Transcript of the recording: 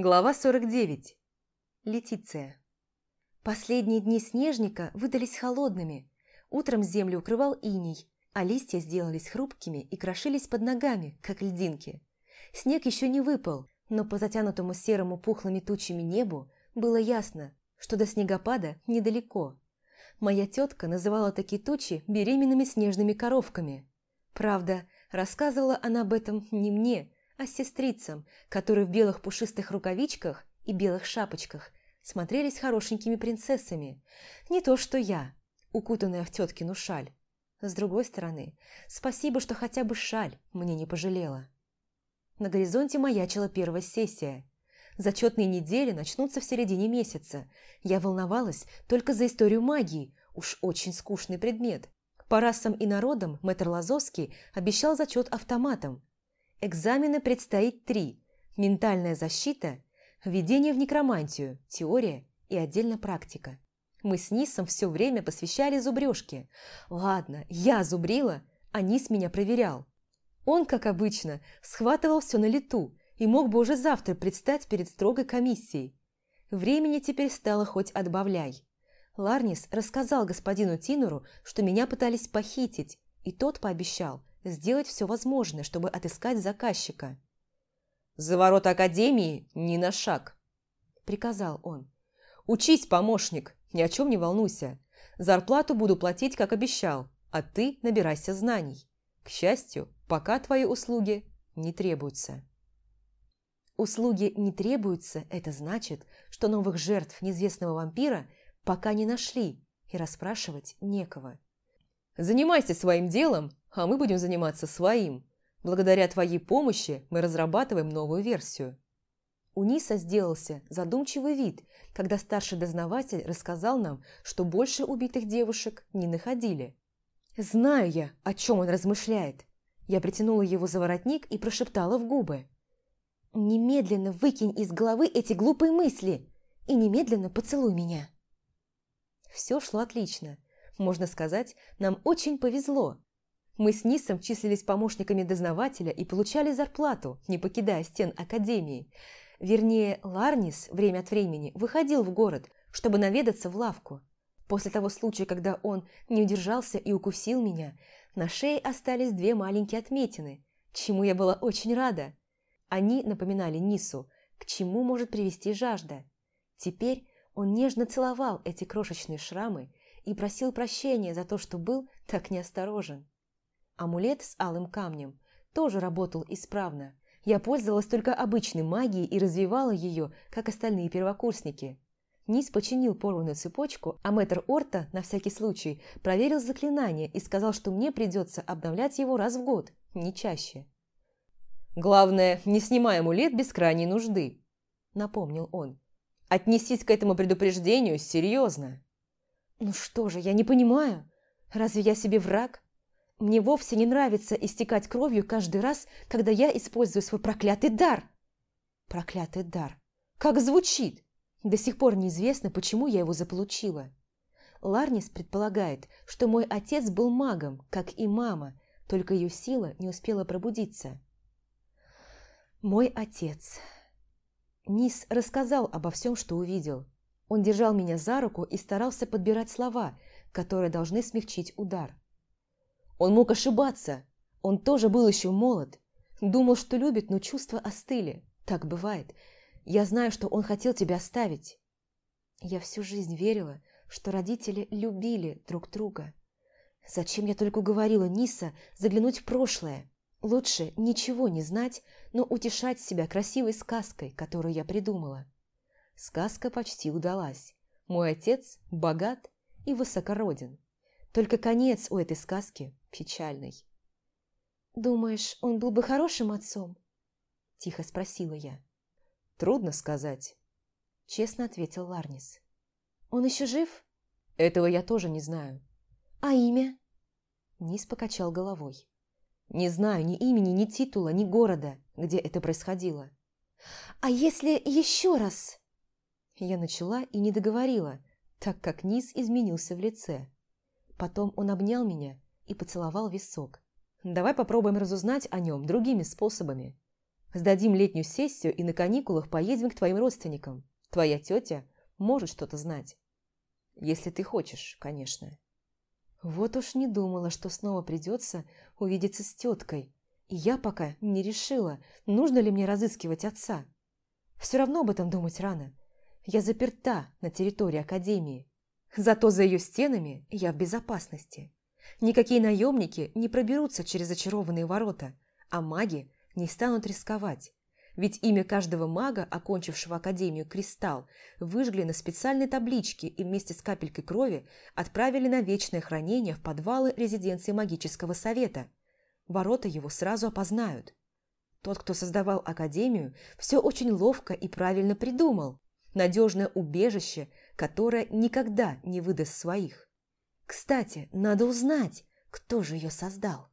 Глава 49. Летиция. Последние дни снежника выдались холодными. Утром землю укрывал иней, а листья сделались хрупкими и крошились под ногами, как льдинки. Снег еще не выпал, но по затянутому серому пухлыми тучами небу было ясно, что до снегопада недалеко. Моя тетка называла такие тучи беременными снежными коровками. Правда, рассказывала она об этом не мне, а сестрицам, которые в белых пушистых рукавичках и белых шапочках смотрелись хорошенькими принцессами. Не то что я, укутанная в теткину шаль. С другой стороны, спасибо, что хотя бы шаль мне не пожалела. На горизонте маячила первая сессия. Зачетные недели начнутся в середине месяца. Я волновалась только за историю магии, уж очень скучный предмет. По расам и народам мэтр Лазовский обещал зачет автоматом, Экзамены предстоит три. Ментальная защита, введение в некромантию, теория и отдельно практика. Мы с Нисом все время посвящали зубрежке. Ладно, я зубрила, а Нис меня проверял. Он, как обычно, схватывал все на лету и мог бы уже завтра предстать перед строгой комиссией. Времени теперь стало хоть отбавляй. Ларнис рассказал господину Тинору, что меня пытались похитить, и тот пообещал, сделать все возможное, чтобы отыскать заказчика. «За ворота Академии ни на шаг», – приказал он. «Учись, помощник, ни о чем не волнуйся. Зарплату буду платить, как обещал, а ты набирайся знаний. К счастью, пока твои услуги не требуются». Услуги не требуются – это значит, что новых жертв неизвестного вампира пока не нашли, и расспрашивать некого. «Занимайся своим делом а мы будем заниматься своим. Благодаря твоей помощи мы разрабатываем новую версию». У Ниса сделался задумчивый вид, когда старший дознаватель рассказал нам, что больше убитых девушек не находили. «Знаю я, о чем он размышляет». Я притянула его за воротник и прошептала в губы. «Немедленно выкинь из головы эти глупые мысли и немедленно поцелуй меня». Все шло отлично. Можно сказать, нам очень повезло. Мы с Нисом числились помощниками дознавателя и получали зарплату, не покидая стен Академии. Вернее, Ларнис время от времени выходил в город, чтобы наведаться в лавку. После того случая, когда он не удержался и укусил меня, на шее остались две маленькие отметины, чему я была очень рада. Они напоминали Нису, к чему может привести жажда. Теперь он нежно целовал эти крошечные шрамы и просил прощения за то, что был так неосторожен. Амулет с алым камнем тоже работал исправно. Я пользовалась только обычной магией и развивала ее, как остальные первокурсники. Низ починил порванную цепочку, а мэтр Орта, на всякий случай, проверил заклинание и сказал, что мне придется обновлять его раз в год, не чаще. «Главное, не снимай амулет без крайней нужды», – напомнил он. «Отнесись к этому предупреждению серьезно». «Ну что же, я не понимаю. Разве я себе враг? Мне вовсе не нравится истекать кровью каждый раз, когда я использую свой проклятый дар. Проклятый дар. Как звучит? До сих пор неизвестно, почему я его заполучила. Ларнис предполагает, что мой отец был магом, как и мама, только ее сила не успела пробудиться. Мой отец. Низ рассказал обо всем, что увидел. Он держал меня за руку и старался подбирать слова, которые должны смягчить удар. Он мог ошибаться. Он тоже был еще молод. Думал, что любит, но чувства остыли. Так бывает. Я знаю, что он хотел тебя оставить. Я всю жизнь верила, что родители любили друг друга. Зачем я только уговорила Ниса заглянуть в прошлое? Лучше ничего не знать, но утешать себя красивой сказкой, которую я придумала. Сказка почти удалась. Мой отец богат и высокороден. Только конец у этой сказки печальный. «Думаешь, он был бы хорошим отцом?» – тихо спросила я. «Трудно сказать», – честно ответил Ларнис. «Он еще жив?» «Этого я тоже не знаю». «А имя?» Низ покачал головой. «Не знаю ни имени, ни титула, ни города, где это происходило». «А если еще раз?» Я начала и не договорила, так как Низ изменился в лице. Потом он обнял меня и поцеловал висок. «Давай попробуем разузнать о нем другими способами». Сдадим летнюю сессию и на каникулах поедем к твоим родственникам. Твоя тетя может что-то знать. Если ты хочешь, конечно. Вот уж не думала, что снова придется увидеться с теткой. И я пока не решила, нужно ли мне разыскивать отца. Все равно об этом думать рано. Я заперта на территории Академии. Зато за ее стенами я в безопасности. Никакие наемники не проберутся через зачарованные ворота, а маги не станут рисковать. Ведь имя каждого мага, окончившего Академию Кристалл, выжгли на специальной табличке и вместе с капелькой крови отправили на вечное хранение в подвалы резиденции магического совета. Ворота его сразу опознают. Тот, кто создавал Академию, все очень ловко и правильно придумал. Надежное убежище, которое никогда не выдаст своих. Кстати, надо узнать, кто же ее создал.